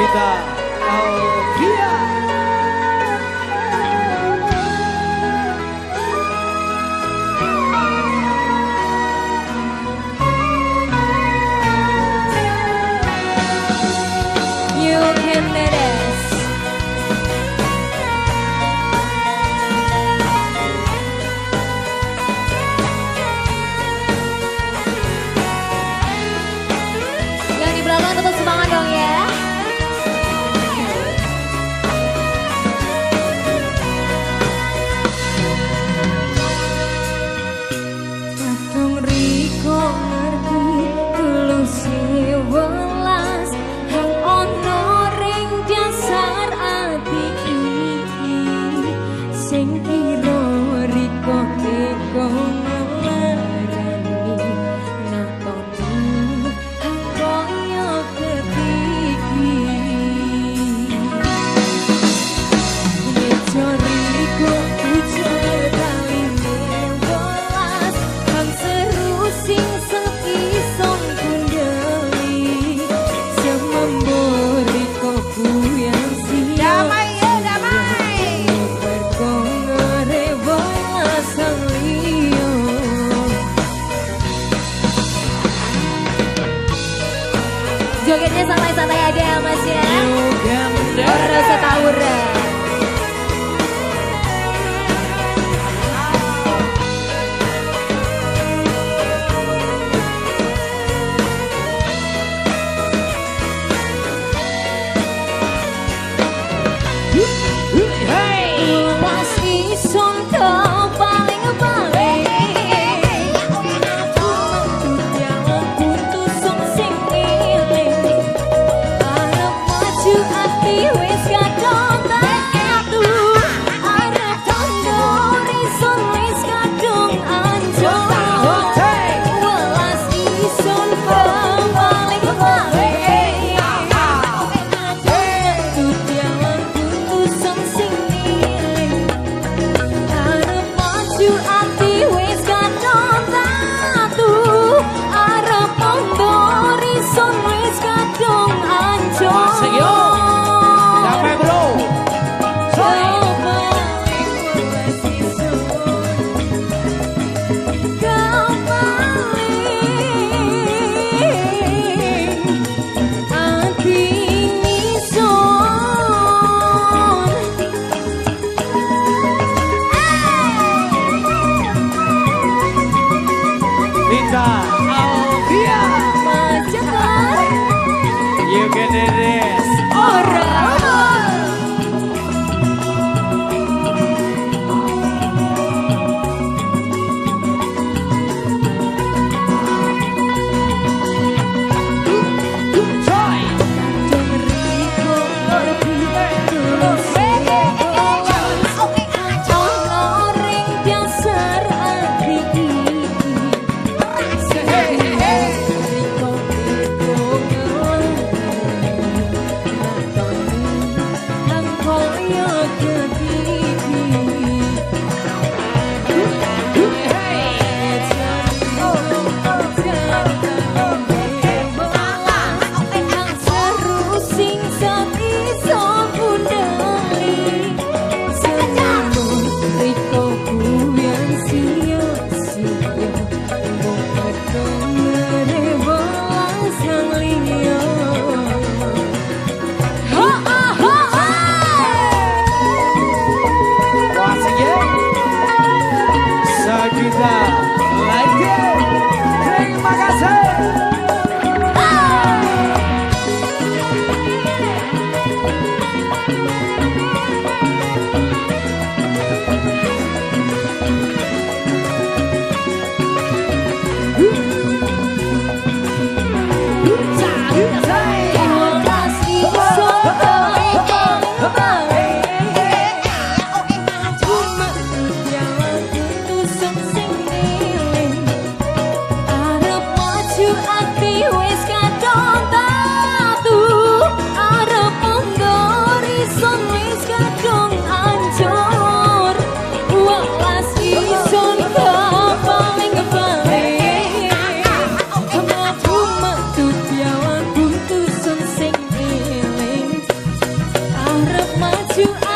Vita Alvia ada mas ya? Orang rasa tawuran. You get it is. Alright. yakati to